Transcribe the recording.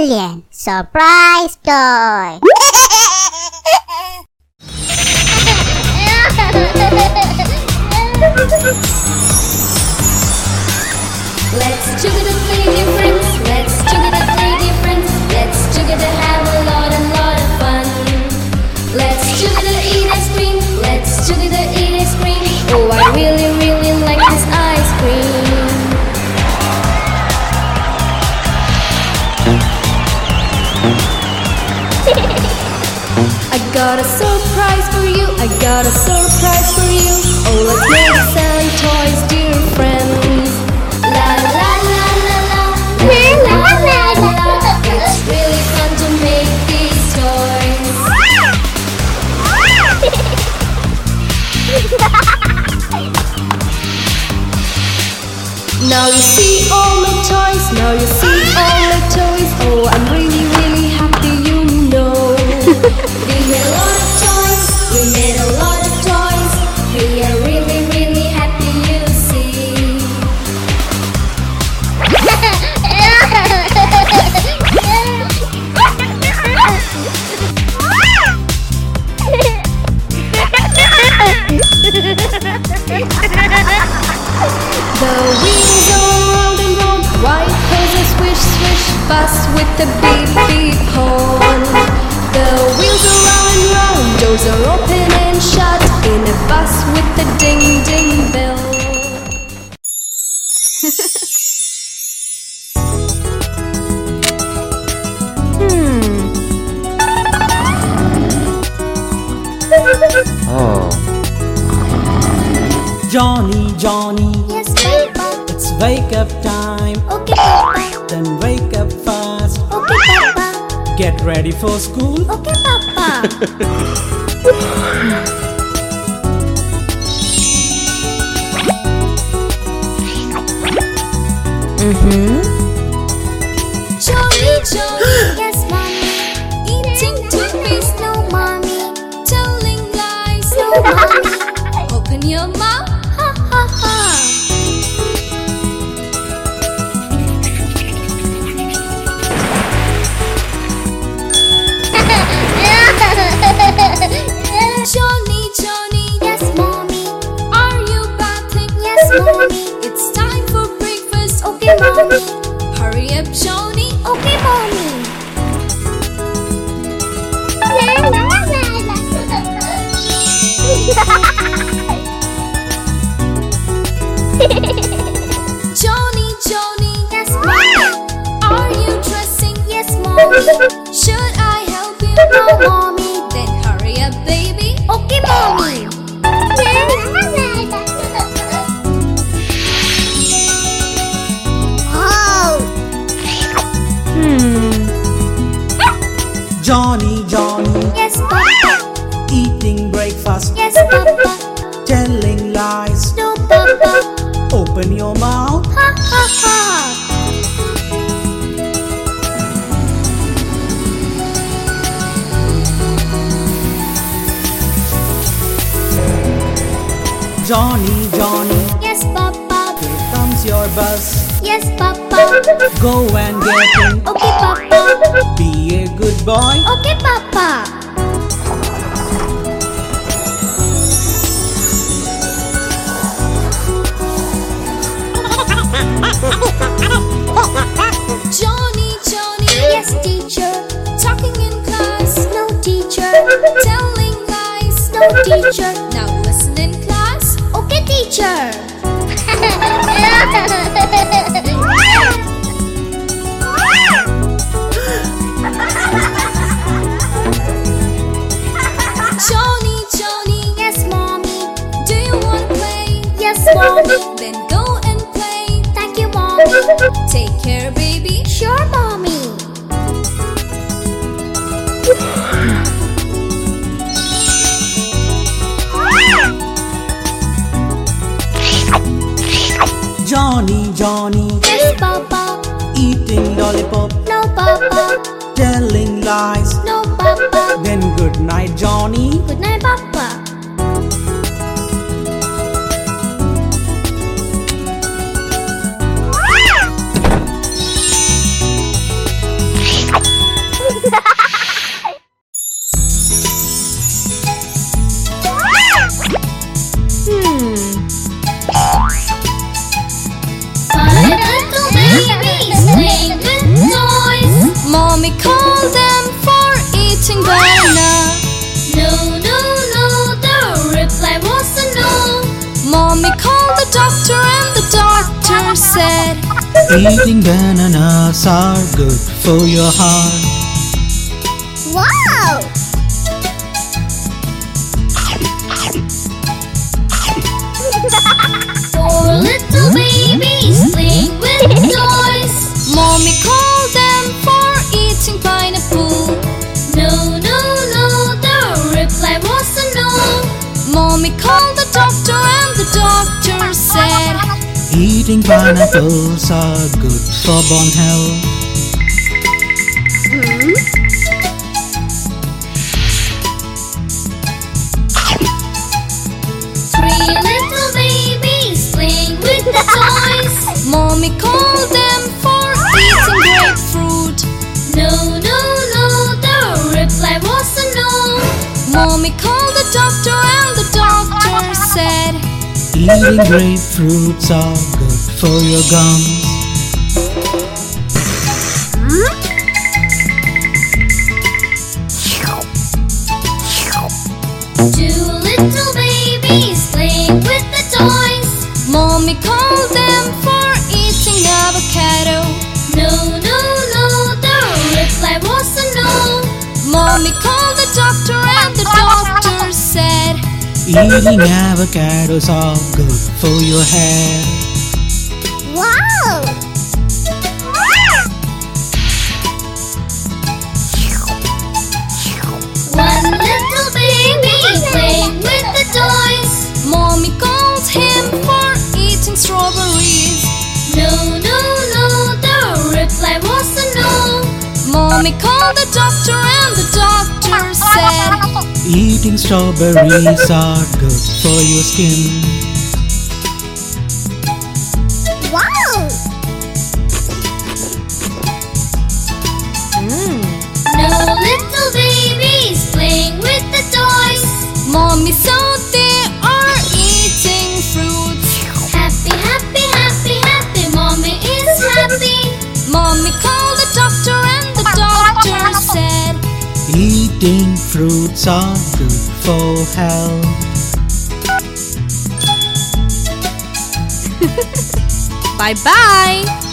Alien Surprise Toy Let's play different. Let's together got a surprise for you. I got a surprise for you. Oh, let's make some toys, dear friends. La la la la la. La la la la. It's really fun to make these toys. Now you see all my toys. Now you see beep beep horn. The wheels are round and round, doors are open and shut in a bus with the ding ding bell. Hmm. Johnny, Johnny, Yes, Papa. it's wake up time. Okay, Papa. Then wake up fast. Okay, Papa. Get ready for school. Okay, Papa. Johnny, Should I help you? No, Mommy. Then hurry up, baby. Okay, Mommy. Wow. Johnny, Johnny, Yes, Papa. eating breakfast. Yes, Papa. Telling lies. No, Papa. Open your mouth. Ha, ha, ha. Johnny, Johnny, Yes, Papa. here comes your bus. Yes, Papa. Go and get in. Okay, Papa. Be a good boy. Okay, Papa. Johnny, Johnny, Yes, teacher. talking in class, No, teacher. telling lies. No, teacher. Now teacher. Johnny, Johnny, Yes, Mommy. do you want to play? Yes, Mommy. Then go and play. Thank you, Mommy. Take care, baby. Sure, Mommy. Johnny, Yes, Papa. eating lollipop. No, Papa. Telling lies. No, Papa. Then good night, Johnny. Good night, Papa. said, Eating bananas are good for your heart. Eating pineapples are good for bone health. Three little babies playing with the toys. Mommy called them for eating grapefruit. No, no, no, the reply was a no. Mommy called the doctor and the doctor said, Eating grapefruits are good for your gums. Two little babies playing with the toys. Mommy called them for eating avocado. No, no, no, the reply was a no. Mommy called the doctor and the doctor said, Eating avocados are good for your hair. One little baby playing with the toys. Mommy called him for eating strawberries. No, no, no, the reply was a no. Mommy called the doctor and the doctor said, Eating strawberries are good for your skin. Eating fruits are good for health. Bye bye.